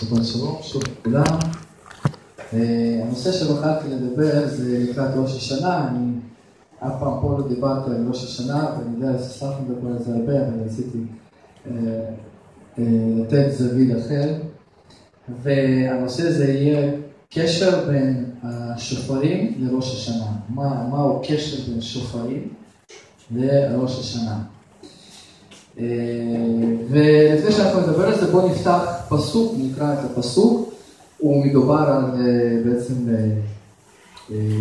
שבת שלום, שוב לכולם. אה, הנושא שבחרתי לדבר זה לקראת ראש השנה, אני אף פעם פה לא דיברתי על ראש השנה, ואני יודע שסתם מדבר על זה הרבה, אבל רציתי אה, אה, לתת זווית אחר. והנושא הזה יהיה קשר בין השופרים לראש השנה. מה, מהו קשר בין שופרים לראש השנה. ולפני שאנחנו נדבר על זה, בואו נפתח פסוק, נקרא את הפסוק. הוא מדובר על בעצם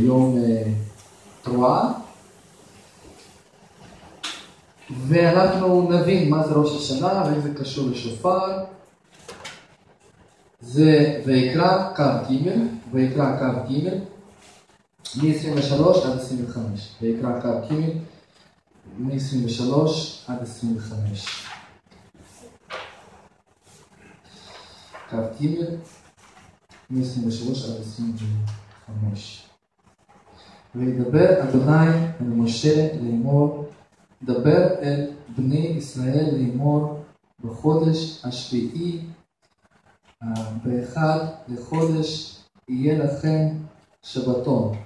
יום תרועה. ואנחנו נבין מה זה ראש השנה ואיך זה קשור לשופר. זה ויקרא קו ג', ויקרא קו ג', מ-23 עד 25. ויקרא קו ג', מ-23 עד 25. ג', מ-23 עד 25. וידבר אדוני אל משה לאמור, דבר אל בני ישראל לאמור בחודש השביעי, באחד לחודש יהיה לכם שבתון,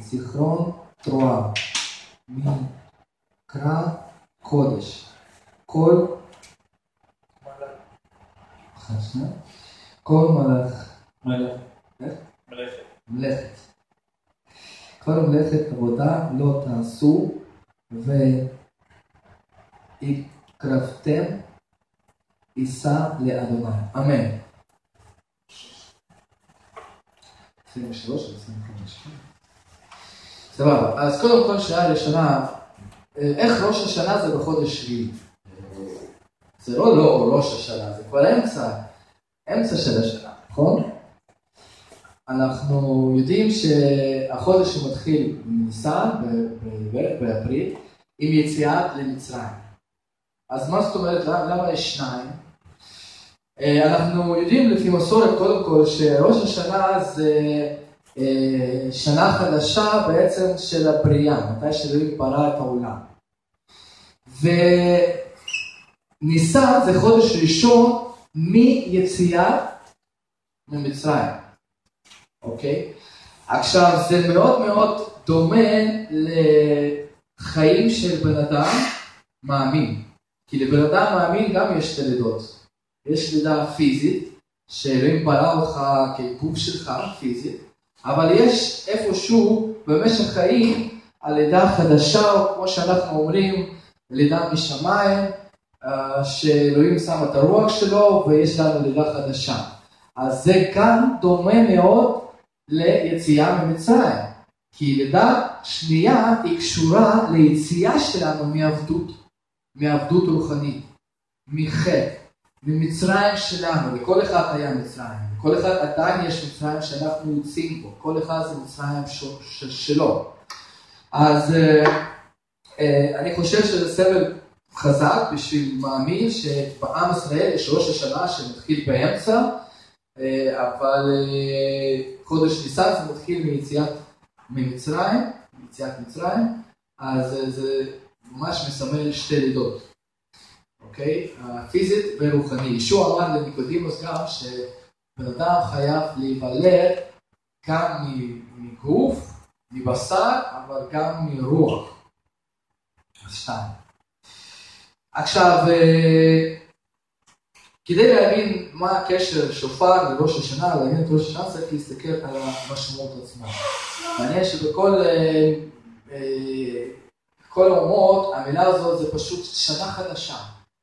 זיכרון תרועה, מקרא קודש. כל כל מלאך, מלאכת. כל מלאכת עבודה לא תעשו והקרבתם יישא לאדוני. אמן. 23 או 25. סבבה, אז קודם כל שאלה ראשונה, איך ראש השנה זה בחודש שביעי? זה לא לא ראש השנה, זה כבר אמצע, אמצע של השנה, נכון? אנחנו יודעים שהחודש מתחיל בניסן, בערך באפריל, עם יציאת למצרים. אז מה זאת אומרת, למה יש שניים? אנחנו יודעים לפי מסורת קודם כל שראש השנה זה שנה חדשה בעצם של הבריאה, מתי שאלוהים ברא את העולם. וניסן זה חודש ראשון מיציאה ממצרים, אוקיי? עכשיו זה מאוד מאוד דומה לחיים של בן אדם מאמין, כי לבן אדם מאמין גם יש שתי. יש לידה פיזית, שאלוהים ברא אותך כגוף שלך פיזית, אבל יש איפשהו במשך חיים הלידה החדשה, או כמו שאנחנו אומרים, לידה משמיים, שאלוהים שם את הרוח שלו ויש לנו לידה חדשה. אז זה גם דומה מאוד ליציאה ממצרים, כי לידה שנייה היא קשורה ליציאה שלנו מעבדות, מעבדות רוחנית, מחטא. ממצרים שלנו, לכל אחד היה מצרים, לכל אחד עדיין יש מצרים שאנחנו יוצאים בו, כל אחד זה מצרים שלו. אז אני חושב שזה סבל חזק בשביל מאמין שבעם ישראל יש ראש השנה שמתחיל באמצע, אבל חודש ניסן זה מתחיל מיציאת ממצרים, מיציאת מצרים, אז זה ממש מסמל שתי לידות. אוקיי? הפיזית ורוחני. ישוע אמר לניקודימוס גם שבן אדם חייב להיוולד גם מגוף, מבשר, אבל גם מרוח. אז שתיים. עכשיו, כדי להבין מה הקשר שופר לראש השנה, להבין את ראש השנה, צריך להסתכל על המשמעות עצמה. מעניין שבכל כל האומות, המילה הזאת זה פשוט שנה חדשה.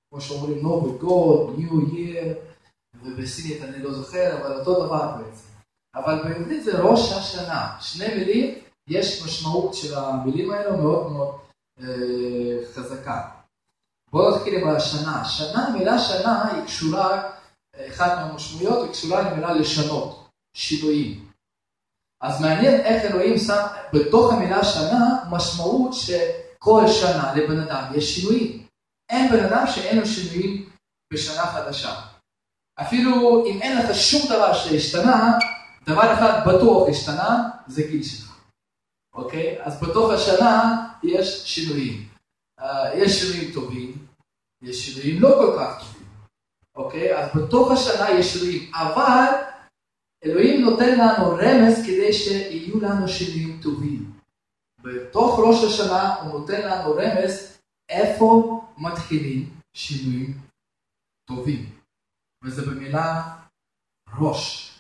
כמו שאומרים no but God, New Year, ובסינית אני לא זוכר, אבל אותו דבר בעצם. אבל בעברית זה ראש השנה. שני מילים, יש משמעות של המילים האלו מאוד מאוד אה, חזקה. בואו נתחיל עם השנה. שנה, מילה שנה היא קשורה, אחת מהמשמעויות היא קשורה למילה לשנות, שינויים. אז מעניין איך אלוהים שם בתוך המילה שנה משמעות שכל שנה לבן אדם יש שינויים. אין בן אדם שאין לו שינויים בשנה חדשה. אפילו אם אין לך שום דבר שהשתנה, דבר אחד בטוח השתנה, זה גיל שלך. אוקיי? אז בתוך השנה יש שינויים. Uh, יש שינויים טובים, יש שינויים לא כל כך טובים. אוקיי? אז בתוך השנה יש אלוהים, אבל אלוהים נותן לנו רמז כדי שיהיו לנו שינויים טובים. בתוך ראש השנה הוא נותן לנו רמז איפה מתחילים שינויים טובים. וזה במילה ראש.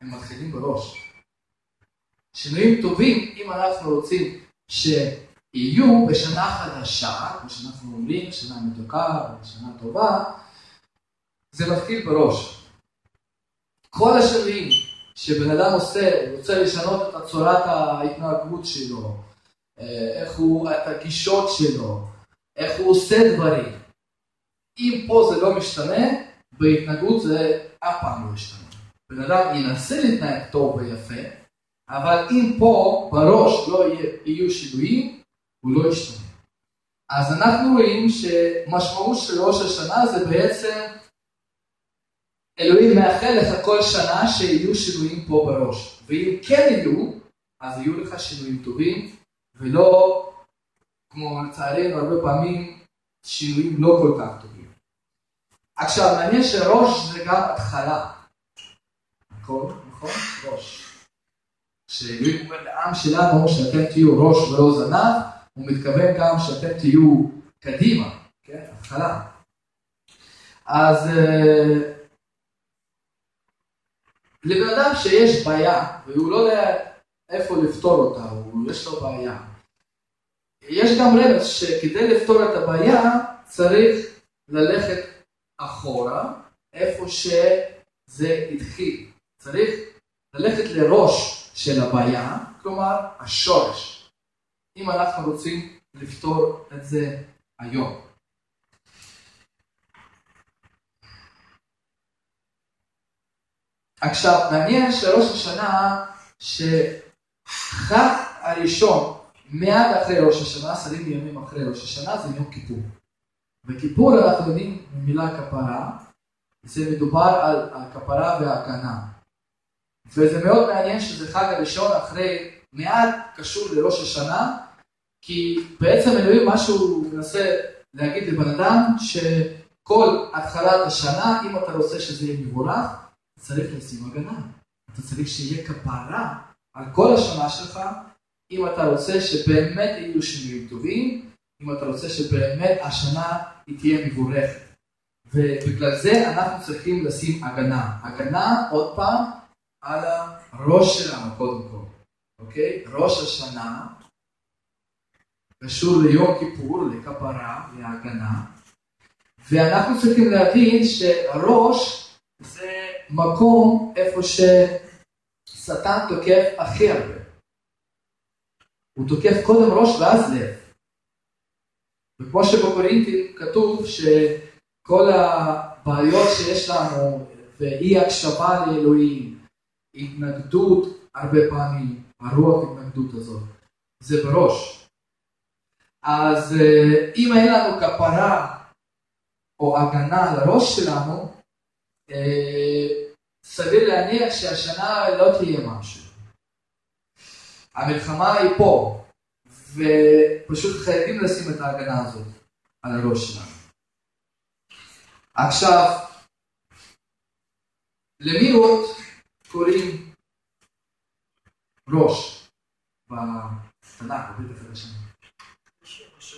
הם מתחילים בראש. שינויים טובים, אם אנחנו רוצים שיהיו בשנה חדשה, כמו שאנחנו אומרים, שנה מתוקה, שנה טובה, זה מתחיל בראש. כל השינויים שבן אדם עושה, רוצה לשנות את צורת ההתנהגות שלו, אה, איך הוא, את הגישות שלו, איך הוא עושה דברים. אם פה זה לא משתנה, בהתנהגות זה אף פעם לא ישתנה. בן אדם ינסה להתנהג טוב ויפה, אבל אם פה בראש לא יהיו שינויים, הוא לא ישתנה. אז אנחנו רואים שמשמעות של ראש השנה זה בעצם אלוהים מאחל לך כל שנה שיהיו שינויים פה בראש. ואם כן יהיו, אז יהיו לך שינויים טובים, ולא, כמו לצערנו הרבה פעמים, שינויים לא כל כך טובים. עכשיו, מעניין שראש זה גם התחלה. נכון? נכון? ראש. כשאלוהים אומר לעם שלנו שאתם תהיו ראש ולא זנב, הוא מתכוון גם שאתם תהיו קדימה, כן? התחלה. אז אה, לבן אדם שיש בעיה, והוא לא יודע איפה לפתור אותה, הוא יש לו בעיה. יש גם רמז שכדי לפתור את הבעיה צריך ללכת אחורה, איפה שזה התחיל. צריך ללכת לראש של הבעיה, כלומר השורש, אם אנחנו רוצים לפתור את זה היום. עכשיו, מעניין שראש השנה, שחג הראשון מיד אחרי ראש השנה, עשרים ימים אחרי ראש השנה, זה יום כיפור. וכיפור אנחנו יודעים ממילה כפרה, זה מדובר על הכפרה וההגנה. וזה מאוד מעניין שזה חג הראשון אחרי, מיד קשור לראש השנה, כי בעצם אלוהים מה שהוא מנסה להגיד לבן אדם, שכל התחלת השנה, אם אתה רוצה שזה יהיה מבורך, צריך לשים הגנה. אתה צריך שיהיה כפרה על כל השנה שלך, אם אתה רוצה שבאמת יהיו שינויים טובים, אם אתה רוצה שבאמת השנה היא תהיה מבורכת. ובגלל זה אנחנו צריכים לשים הגנה. הגנה, עוד פעם, על הראש שלנו קודם כל, אוקיי? ראש השנה קשור ליום כיפור, לכפרה, להגנה, ואנחנו צריכים להבין שהראש זה מקום איפה ששטן תוקף הכי הרבה. הוא תוקף קודם ראש ואז לב. וכמו שבקורינטים כתוב שכל הבעיות שיש לנו ואי הקשבה לאלוהים, התנגדות הרבה פעמים, הרוח התנגדות הזאת, זה בראש. אז אה, אם אין לנו כפרה או הגנה על הראש שלנו, אה, סביר להניח שהשנה לא תהיה משהו. המלחמה היא פה, ופשוט חייבים לשים את ההגנה הזאת על הראש שלנו. עכשיו, למיעוט קוראים ראש בתנ"ך, בברית החדשה.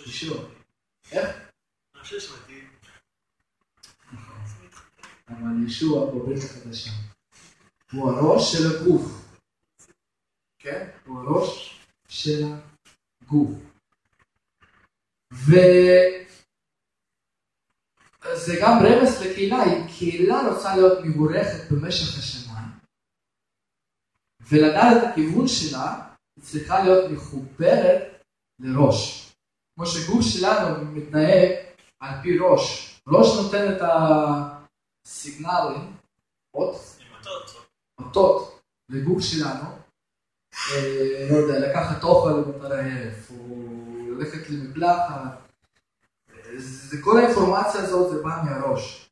ישוע. איך? אבל ישוע בברית החדשה. הוא הראש של הגוף. כן? הוא הראש של הגוף. וזה גם רמז לקהילה, אם קהילה רוצה להיות מבורכת במשך השנה, ולדעת את הכיוון שלה, היא צריכה להיות מחוברת לראש. כמו שגוף שלנו מתנהג על פי ראש. ראש נותן את הסיגנלים, אותות לגוף שלנו, אה, לא יודע, לקחת אוכל ומתרעף, או ללכת למקלחת. זה כל האינפורמציה הזאת זה בא מהראש.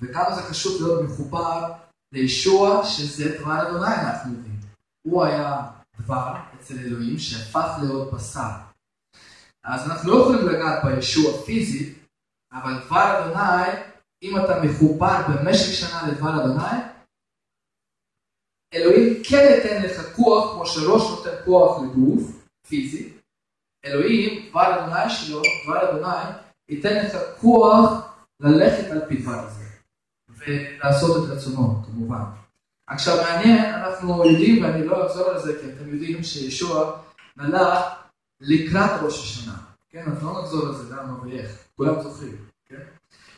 וכמה זה חשוב להיות מחובר לישוע, שזה דבר אדוני אנחנו יודעים. הוא היה דבר אצל אלוהים שהפך להיות בשר. אז אנחנו לא יכולים לגעת בישוע פיזית, אבל דבר אדוני אם אתה מחובר במשך שנה לדבר אדוני, אלוהים כן ייתן לך כוח, כמו שראש נותן כוח לגוף, פיזי, אלוהים, דבר אדוני שלו, דבר אדוני, ייתן לך כוח ללכת על פי דבר הזה, ולעשות את רצונו, כמובן. עכשיו מעניין, אנחנו יודעים, ואני לא אחזור על זה, כי אתם יודעים שישוע נלך לקראת ראש השנה. כן, אנחנו לא נחזור על זה למה ואיך, כולם זוכרים, כן?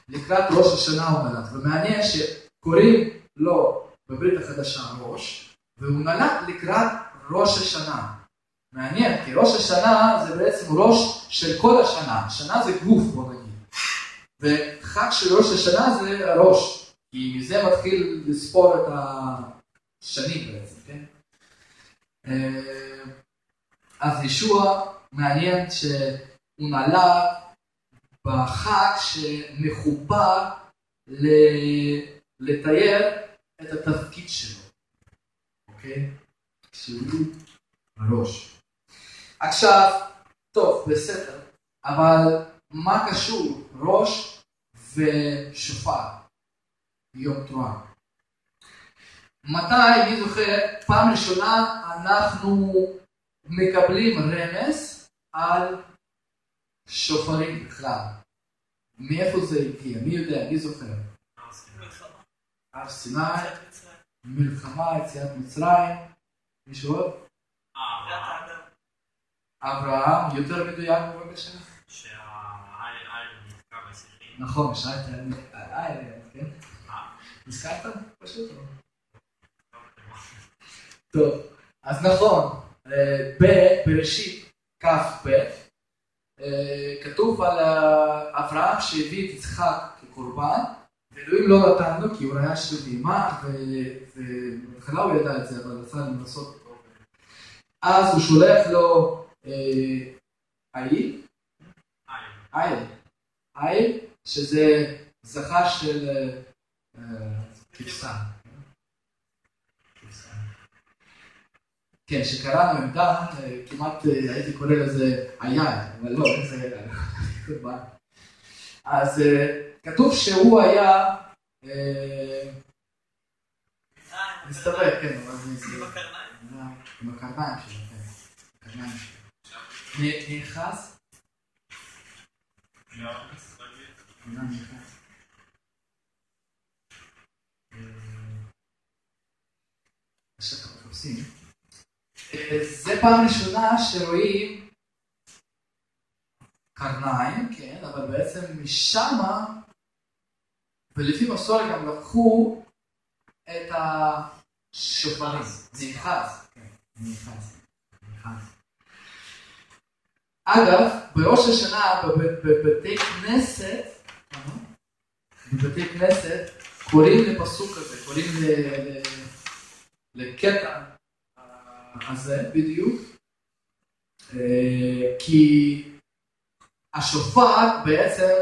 לקראת ראש השנה הוא נלך, ומעניין שקוראים לו בברית החדשה ראש, והוא נלך לקראת ראש השנה. מעניין, כי ראש השנה זה בעצם ראש של כל השנה, שנה זה גוף בוא נגיד, וחג של ראש השנה זה הראש, כי מזה מתחיל לספור את השנים בעצם, כן? אז ישוע מעניין שהוא נעלה בחג שמחובר לתאר את התפקיד שלו, אוקיי? שהוא הראש. עכשיו, טוב, בסדר, אבל מה קשור ראש ושופר ביום תרועה? מתי, אני זוכר, פעם ראשונה אנחנו מקבלים רמז על שופרים בכלל. מאיפה זה הגיע? מי יודע? מי זוכר? הר סיני, מלחמה, יציאת מצרים, מישהו עוד? אברהם, יותר מדויק בבקשה? נכון, שאלת על איילנד, כן? נזכרת? פשוט לא. טוב, אז נכון, אה, בבראשית כ"ב אה, כתוב על אה, אברהם שהביא את יצחק כקורבן, ואלוהים לא נתן לו כי הוא היה של בהמה, ובהתחלה הוא ידע את זה, אבל רצה לנסות. אז הוא שולח לו עיל, עיל, עיל, שזה זכה של כבשה. כן, שקראנו עם דן, כמעט אה, הייתי קורא לזה היד, אבל לא, זה קורבן. אז אה, כתוב שהוא היה... אה, מסתבר, כן, אבל זה... עם הקרניים. עם הקרניים שלו, כן. הקרניים שלו. נאחז? לא. שאנחנו מחפשים. זה פעם ראשונה שרואים קרניים, כן, אבל בעצם משמה, ולפי מסורת גם לקחו את השופרים, נאחז, כן, נאחז, נאחז. אגב, בראש השנה בבתי כנסת, בבתי כנסת, קוראים לפסוק הזה, קוראים לקטע הזה בדיוק, אה, כי השופר בעצם,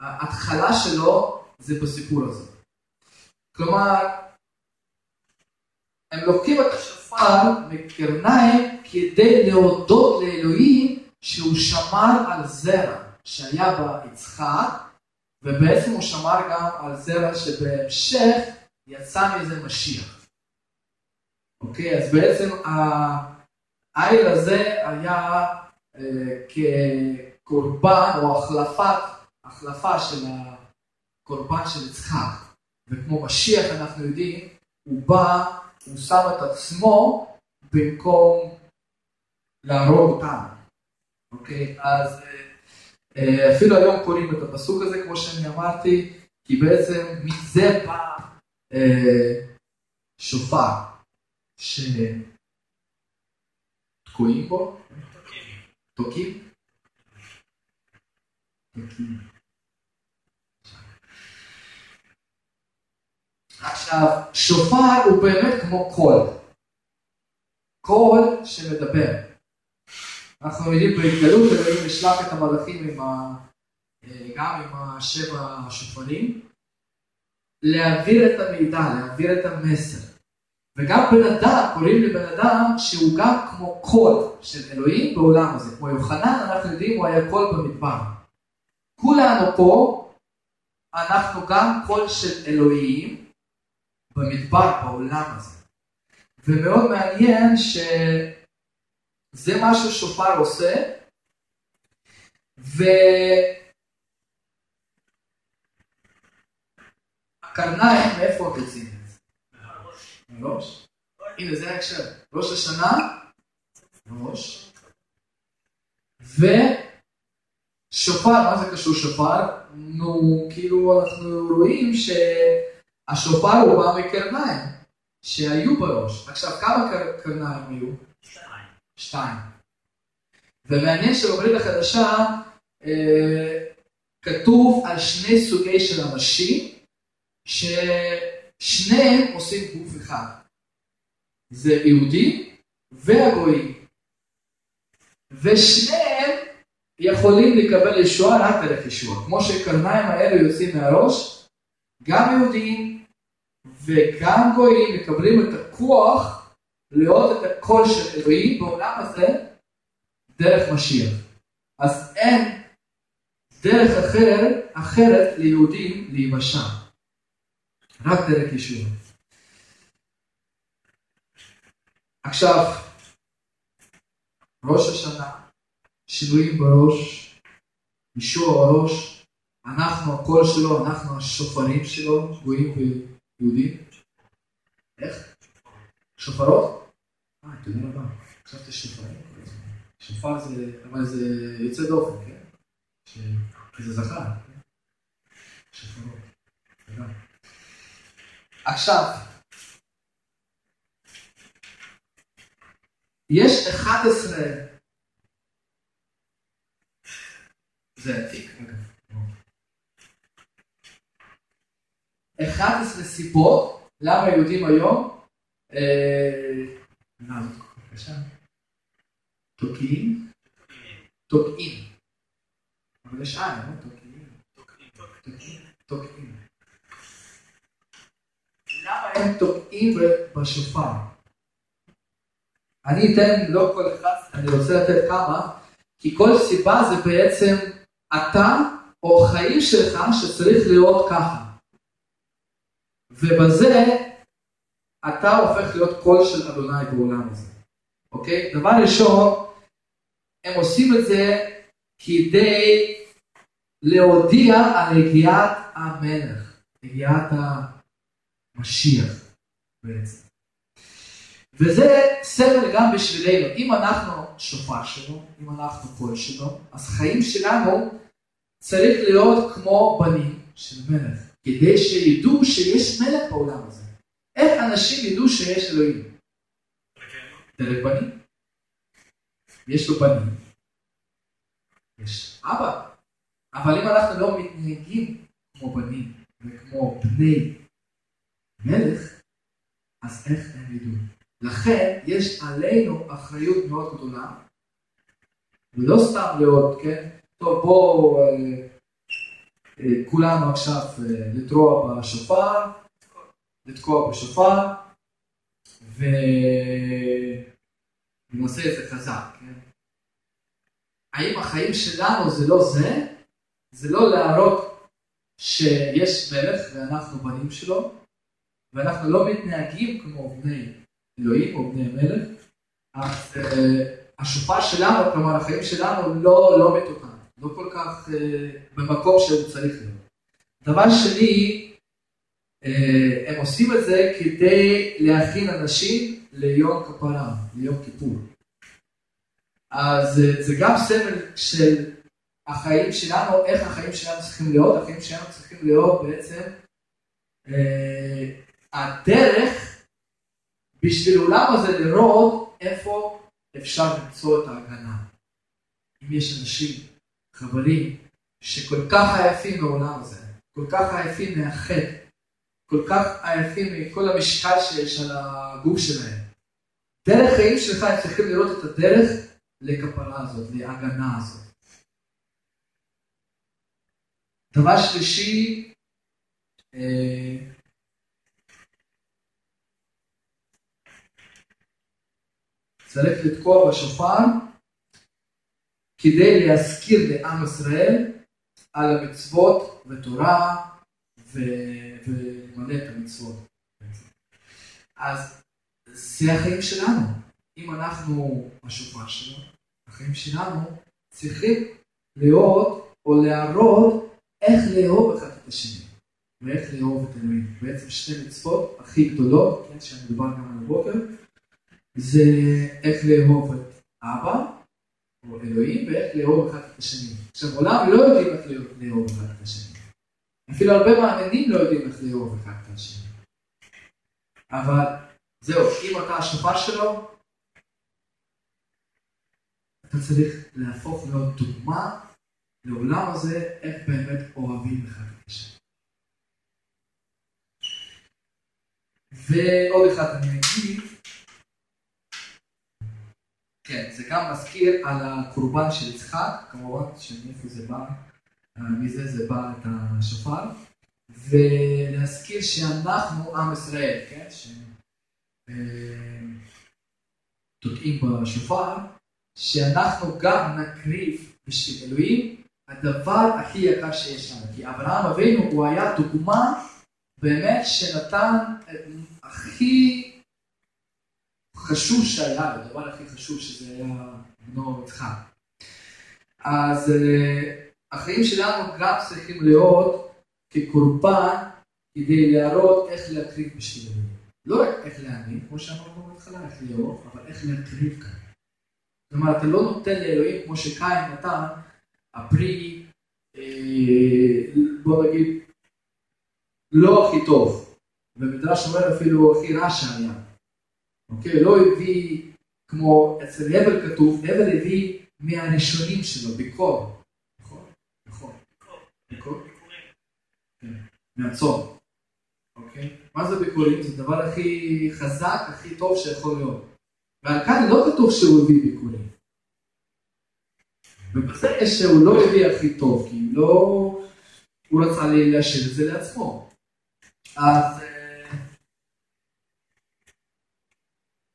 ההתחלה שלו זה בסיפור הזה. כלומר, הם לוקחים את השופר מקרניים כדי להודות לאלוהים שהוא שמר על זרע שהיה ביצחק, ובעצם הוא שמר גם על זרע שבהמשך יצא מזה משיח. אוקיי, אז בעצם העיל הזה היה אה, כקורבן או החלפה של הקורבן של יצחק. וכמו משיח אנחנו יודעים, הוא בא, הוא שם את עצמו במקום להרוג אותנו. אוקיי, אז אה, אפילו היום קוראים את הפסוק הזה, כמו שאני אמרתי, כי בעצם מזה בא אה, שופר. שתקועים בו? תוקעים. עכשיו, שופר הוא באמת כמו קול. קול שמדבר. אנחנו יודעים בהתגלות אלוהים ישלח את המלאכים עם ה... גם עם השבע השופרים, להעביר את המידע, להעביר את המסר. וגם בן אדם, קוראים לבן אדם שהוא גם כמו קול של אלוהים בעולם הזה. כמו יוחנן, אנחנו יודעים, הוא היה קול במדבר. כולנו פה אנחנו גם קול של אלוהים במדבר, בעולם הזה. ומאוד מעניין שזה מה ששופר עושה, והקרניים, מאיפה הביצים? מהראש. הנה זה ההקשר. ראש השנה, ראש. ושופר, מה זה קשור שופר? נו, כאילו אנחנו רואים שהשופר הוא בא מקרניים שהיו בראש. עכשיו, כמה קרניים היו? שתיים. שתיים. ומעניין שבברית החדשה אה, כתוב על שני סוגי של אנשים ששניהם עושים גוף אחד. זה יהודי והגויים. ושניהם יכולים לקבל ישועה רק דרך ישועה. כמו שקרניים האלה יוצאים מהראש, גם יהודים וגם גויים מקבלים את הכוח לראות את הקול של אלוהים בעולם הזה דרך משיח. אז אין דרך אחרת, אחרת ליהודים להיוושע. רק דרך ישוע. עכשיו, ראש השנה, שינויים בראש, ישוע בראש, אנחנו הקול שלו, אנחנו השופרים שלו, גויים ויהודים. איך? שופרות? אה, תודה רבה. חשבתי שופרים. שופר זה, אבל זה יוצא דופן, כן? כי זה זכר, כן? שופרות. תודה. עכשיו, יש 11, זה עתיק, אגב. 11 סיבות למה יהודים היום, בבקשה? תוקעים? תוקעים. אבל יש עין, לא תוקעים. תוקעים. תוקעים. למה הם תוקעים בשופר? אני אתן לא כל אחד, אני רוצה לתת כמה, כי כל סיבה זה בעצם אתה או חיים שלך שצריך לראות ככה. ובזה אתה הופך להיות קול של אדוני בעולם הזה. אוקיי? דבר ראשון, הם עושים את זה כדי להודיע על הגיעת המלך, הגיעת המשיח בעצם. וזה סמל גם בשבילנו. אם אנחנו שופר שלו, אם אנחנו קול שלו, אז חיים שלנו צריך להיות כמו בנים של מלך, כדי שידעו שיש מלך בעולם הזה. איך אנשים ידעו שיש אלוהים? דרך בנים. יש לו בנים, יש אבא. אבל אם אנחנו לא מתנהגים כמו בנים וכמו בני מלך, אז איך הם ידעו? לכן יש עלינו אחריות מאוד גדולה, ולא סתם להיות, כן? טוב בואו אה, אה, כולנו עכשיו אה, לטרוע בשופר, לתקוע בשופר, ונעשה את זה חזק, כן? האם החיים שלנו זה לא זה? זה לא להראות שיש מלך ואנחנו בנים שלו, ואנחנו לא מתנהגים כמו בני אלוהים או בני מלך, אז uh, השופר שלנו, כלומר החיים שלנו לא, לא מתוקן, לא כל כך uh, במקום שהוא צריך להיות. דבר שני, uh, הם עושים את זה כדי להכין אנשים ליום כפרה, ליום כיפור. אז uh, זה גם סמל של החיים שלנו, איך החיים שלנו צריכים להיות, החיים שלנו צריכים להיות בעצם uh, הדרך בשביל עולם הזה לראות איפה אפשר למצוא את ההגנה. אם יש אנשים, חברים, שכל כך עייפים בעולם הזה, כל כך עייפים מהחטא, כל כך עייפים מכל המשקל שיש על הגוף שלהם. דרך חיים שלך הם צריכים לראות את הדרך לכפרה הזאת, להגנה הזאת. דבר שלישי, אה, צריך לתקוע בשופר כדי להזכיר לעם ישראל על המצוות ותורה ולמלא את המצוות. אז זה החיים שלנו. אם אנחנו השופר שלו, החיים שלנו צריכים להיות או להראות איך לאהוב אחד את השני ואיך לאהוב את אלוהים. בעצם שתי מצוות הכי גדולות, כן, שאני מדבר גם על הבוקר, זה איך לאהוב את אבא או אלוהים ואיך לאהוב אחד את השני. עכשיו עולם לא יודעים איך לאהוב אחד את השני. אפילו הרבה מאמינים לא יודעים איך לאהוב אחד את השני. אבל זהו, אם אתה השופר שלו, אתה צריך להפוך להיות דוגמה לעולם הזה, איך באמת אוהבים אחד את השני. ועוד אחד אני אגיד, כן, זה גם מזכיר על הקורבן של יצחק, כמובן שמאיפה זה בא, מזה זה בא את השופר, ולהזכיר שאנחנו עם ישראל, כן, שתוקעים בשופר, שאנחנו גם נקריב בשביל אלוהים הדבר הכי יקר שיש לנו. כי אברהם אבינו הוא היה דוגמה באמת שנתן הכי חשוב שהיה, הדבר הכי חשוב שזה היה בנו יצחק. אז אה, החיים שלנו גם צריכים להיות כקורבן כדי להראות איך להקריב בשביל אלוהים. לא רק איך להאמין, כמו שאמרנו בהתחלה, איך לאהוב, אבל איך להקריב כאן. אומרת, אתה לא נותן לאלוהים כמו שקין נתן, הפרי, אה, בוא נגיד, לא הכי טוב. ומדרש אומר אפילו הכי רע שהיה. אוקיי? לא הביא, כמו אצל הבל כתוב, הבל הביא מהראשונים שלו, בקור. נכון? נכון. בקור? כן. מהצום. אוקיי? מה זה ביקורים? זה הדבר הכי חזק, הכי טוב שיכול להיות. ועל כאן לא כתוב שהוא הביא ביקורים. ובזה שהוא לא הביא הכי טוב, כי לא... הוא רצה להשאיר את זה לעצמו. אז אה,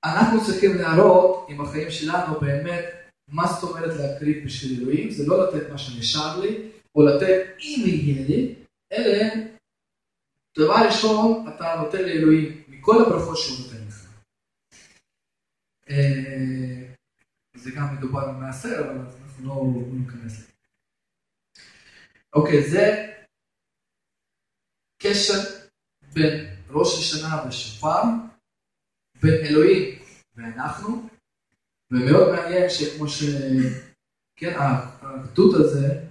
אנחנו צריכים להראות עם החיים שלנו באמת מה זאת אומרת להקריב בשביל אלוהים, זה לא לתת מה שנשאר לי, או לתת אם יהיה לי, אלא דבר ראשון אתה נותן לאלוהים מכל הברכות שהוא נותן לך. אה, זה גם מדובר במעשר, אבל אנחנו לא ניכנס לזה. אוקיי, זה קשר בין ראש השנה ושופר, בין אלוהים ואנחנו, ומאוד מעניין שכמו ש... כן, האחדות הזה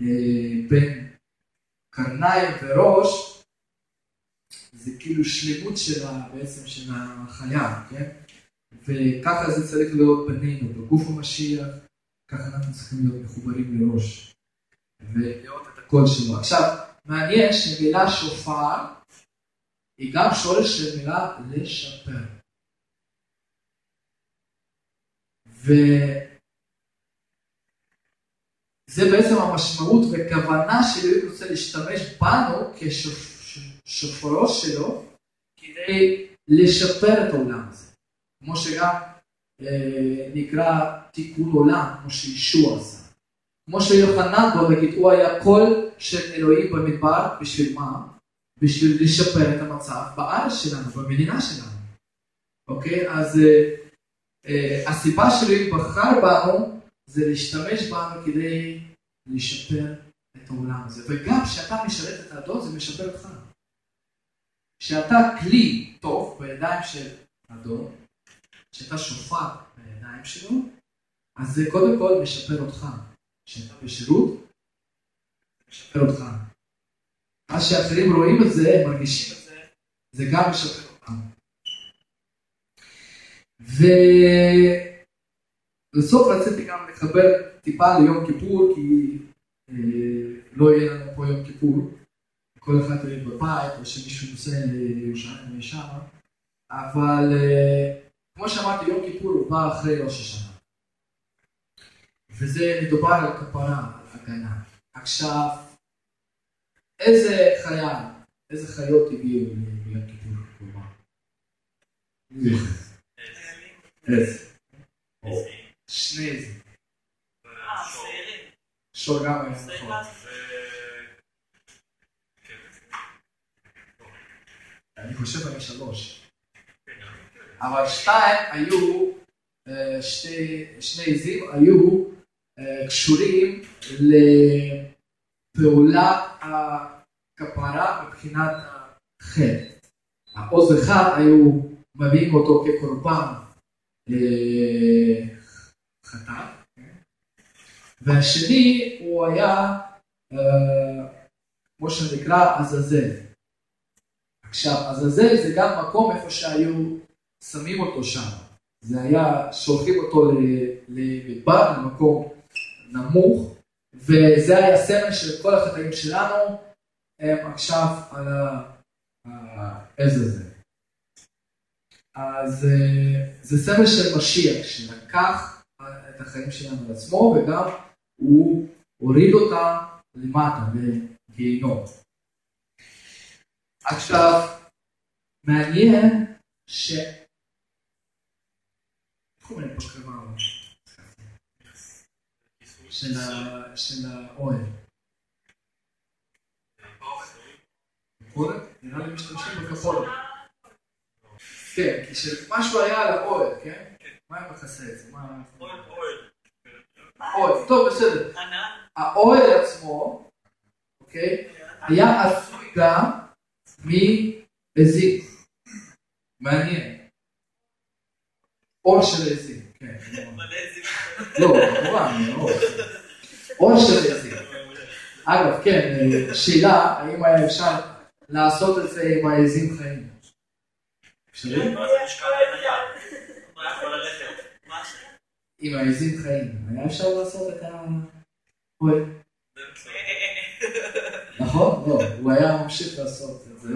אה, בין קרניים וראש, זה כאילו שלמות שלה, בעצם של החיה, כן? וככה זה צריך להיות בינינו, בגוף המשיח, ככה אנחנו צריכים להיות מחוברים לראש, ולראות את הקול שלו. עכשיו, מעניין שמילה שופר היא גם שורש של מילה לשפר. וזה בעצם המשמעות וכוונה שאלוהים רוצה להשתמש בנו כשופרו שלו כדי לשפר את העולם הזה. כמו שגם אה, נקרא תיקון עולם, כמו שישוע עשה. כמו שיוחנן בוא נגיד, הוא היה קול של אלוהים במדבר, בשביל מה? בשביל לשפר את המצב בארץ שלנו, במדינה שלנו. אוקיי? אז אה, אה, הסיבה שאלוהים בחר בנו זה להשתמש בנו כדי לשפר את העולם הזה. וגם כשאתה משרת את האדון זה משפר אותך. כשאתה כלי טוב בידיים של אדון, כשאתה שופר בידיים שלו, אז זה קודם כל משפר אותך. כשאתה בשירות, משפר אותך. מה שאחרים רואים את זה, מרגישים את זה, זה גם משפר אותם. ולסוף רציתי גם לחבר טיפה ליום כיפור, כי אה, לא יהיה לנו פה יום כיפור. כל אחד יהיה בבית, או שמישהו נוסע לירושלים ושם, אבל אה, כמו שאמרתי, יום כיפור הוא בא אחרי ראש השנה. וזה מדובר על כפרה, על הגנה. עכשיו, איזה חיה, איזה חיות הגיעו ליום כיפור? עז. שני עזים. שור גם היה נכון. אני חושב על השלוש. אבל שתיים היו, אה, שני עזים היו אה, קשורים לפעולת הכפרה מבחינת החטא. העוז אחד היו מביאים אותו כקורבן אה, חטאת, והשני הוא היה, כמו שנקרא, עזאזל. עכשיו, עזאזל זה גם מקום איפה שהיו שמים אותו שם. זה היה, שולחים אותו למדבר, למקום נמוך, וזה היה סמל של כל החטאים שלנו, הם עכשיו על העז הזה. אז אה, זה סמל של משיח, שלקח את החיים שלנו על עצמו, וגם הוא הוריד אותם למטה, לגיהינום. עכשיו, מעניין ש... איך אומרים פה של האוהל. נראה לי משתמשים בכפולת. כן, כי שמשהו היה על האוהל, כן? מה אם מכסה את זה? אוהל. טוב, בסדר. האוהל עצמו, אוקיי, היה עשוי גם מעזים. מעניין. אור של עזים, כן. לא, כמובן, אור של עזים. אגב, כן, שאלה, האם היה אפשר לעשות את זה עם העזים חיים? אפשרי? עם העזים חיים. היה אפשר לעשות את ה... נכון? לא, הוא היה ממשיך לעשות את זה,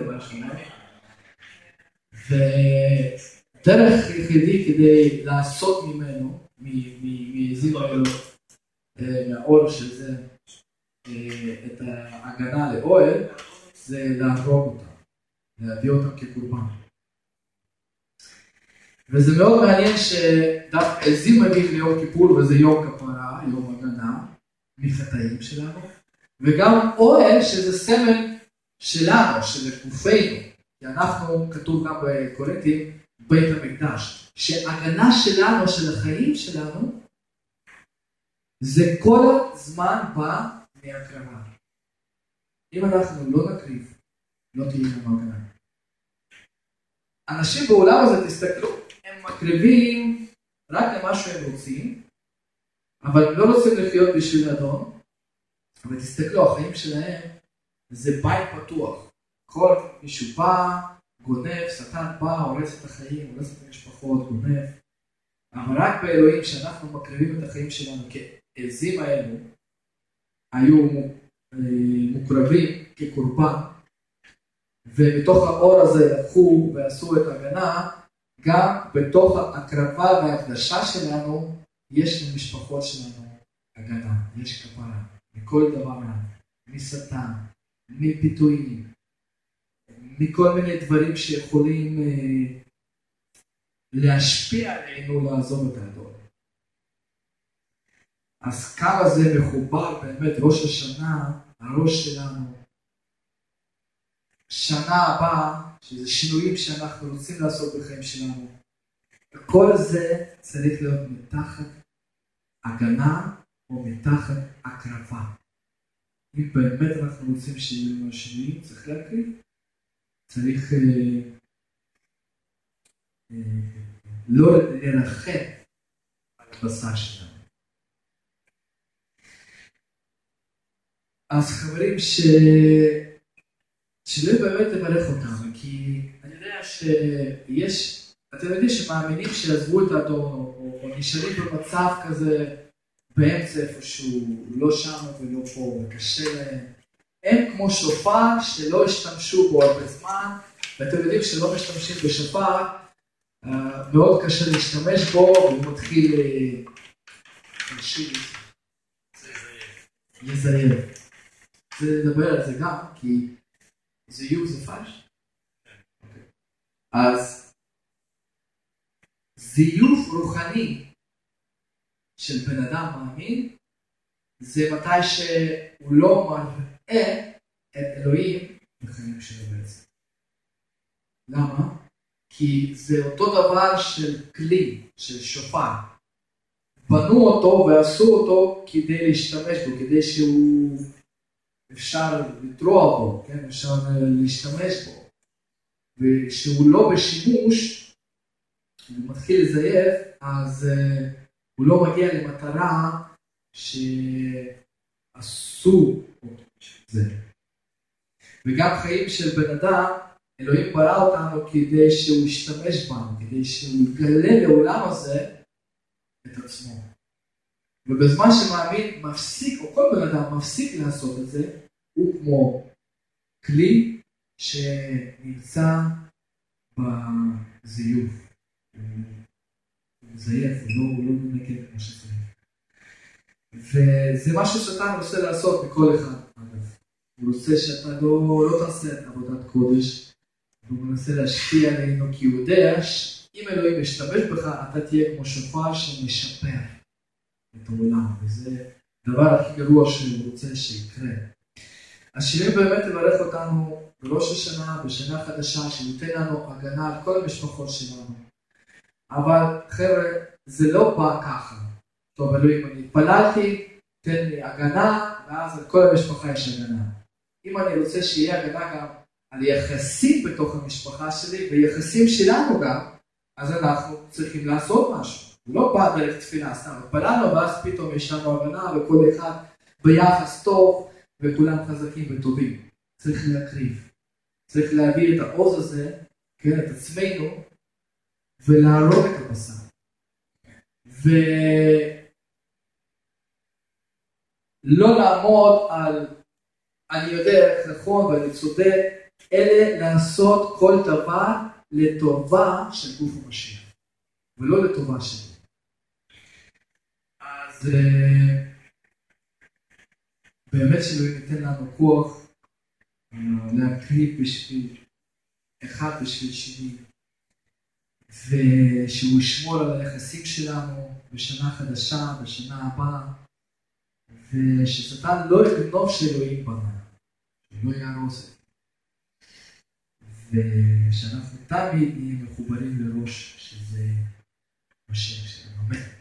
ודרך יחידי כדי לעשות ממנו, מעזים האלו, אה, מהאור של זה, אה, את ההגנה לאוהל, זה להרוג אותם, להביא אותם כקורבן. וזה מאוד מעניין שדווקא עזים מגיעים ליום כיפור וזה יום כפרה, יום הגנה מחטאים שלנו, וגם אוהל שזה סמל שלנו, של גופנו, כי אנחנו, כתוב גם בקורינטים, בית המקדש, שהגנה שלנו, של החיים שלנו, זה כל הזמן בא מהקרבה. אם אנחנו לא נקריב, לא תהיה לנו הגנה. אנשים בעולם הזה, תסתכלו, הם מקריבים רק למה שהם רוצים, אבל הם לא רוצים לחיות בשביל אדון, אבל תסתכלו, החיים שלהם זה בית פתוח. כל מישהו בא, גונב, שטן בא, הורס את החיים, הורס את המשפחות, גונב. אבל רק באלוהים, שאנחנו מקריבים את החיים שלנו כעזים האלו, היו אה, מוקרבים כקורבן, ומתוך האור הזה לקחו ועשו את ההגנה, גם בתוך ההקרבה וההקדשה שלנו, יש למשפחות שלנו הגנה, יש כפרה, מכל דבר, משטן, מפיתויים, מכל מיני דברים שיכולים אה, להשפיע עלינו לעזוב את האדון. אז כמה זה מחובר באמת ראש השנה, הראש שלנו, שנה הבאה, שזה שינויים שאנחנו רוצים לעשות בחיים שלנו, כל זה צריך להיות מתחת הגנה או מתחת הקרבה. אם באמת אנחנו רוצים שיהיו לנו שינויים, צריך להקריב. צריך אה, אה, לא לרחם על הבשר שלנו. אז חברים, ש... שלא באמת לברך אותם, כי אני יודע שיש, אתם יודעים שמאמינים שעזבו את האדון, או, או נשארים במצב כזה באמצע איפשהו, לא שם ולא פה, וקשה להם. הם כמו שופר שלא השתמשו בו הרבה זמן, ואתם יודעים שלא משתמשים בשופר, אה, מאוד קשה להשתמש בו, והוא מתחיל לזייף. זה לדבר על זה גם, כי זה פלש. אוקיי. אז זיוף רוחני של בן אדם מאמין, זה מתי שהוא לא מראה את אלוהים בחיים שלו בעצם. למה? כי זה אותו דבר של כלי, של שופר. בנו אותו ועשו אותו כדי להשתמש בו, כדי שהוא אפשר לטרוע בו, כן? אפשר להשתמש בו. וכשהוא לא בשימוש, הוא מתחיל לזייף, אז uh, הוא לא מגיע למטרה שעשו זה. וגם חיים של בן אדם, אלוהים ברא אותנו כדי שהוא ישתמש בנו, כדי שהוא יגלה לעולם הזה את עצמו. ובזמן שמאמין מפסיק, או כל בן אדם מפסיק לעשות את זה, הוא כמו כלי שנמצא בזיוף. הוא מזייף, הוא לא, לא מנגד כמו שצריך. וזה מה ששטן רוצה לעשות מכל אחד, אגב. הוא רוצה שאתה לא, לא תעשה את עבודת קודש, והוא מנסה להשפיע עלינו, כי הוא יודע שאם אלוהים ישתמש בך, אתה תהיה כמו שופר שמשפר את העולם, וזה הדבר הכי גרוע שהוא רוצה שיקרה. השירים באמת לברך אותנו בראש השנה, בשנה חדשה, שייתן לנו הגנה על כל המשפחות שלנו. אבל חבר'ה, זה לא בא ככה. טוב, אלוהים, אני התפללתי, תן לי הגנה, ואז על כל המשפחה יש הגנה. אם אני רוצה שיהיה הגנה גם על יחסים בתוך המשפחה שלי, ויחסים שלנו גם, אז אנחנו צריכים לעשות משהו. לא בא דרך תפילה, סתם התפללנו, ואז פתאום יש לנו הגנה, וכל אחד ביחס טוב, וכולם חזקים וטובים. צריך להקריב. צריך להביא את העוז הזה, כן, את עצמנו, ולהרוג את הבשר. ולא לעמוד על אני יודע איך נכון ואני צודק, אלא לעשות כל דבר לטובה של גוף המשיח, ולא לטובה שלי. אז אה, באמת שאלוהים ייתן לנו כוח להקריב בשביל אחד בשביל שני, ושהוא ישמור על היחסים שלנו בשנה חדשה, בשנה הבאה, וששטן לא יגנוב שאלוהים בנה, שלא יהרוס את ושאנחנו תמיד נהיה מחוברים לראש שזה משיח שלנו. אמן.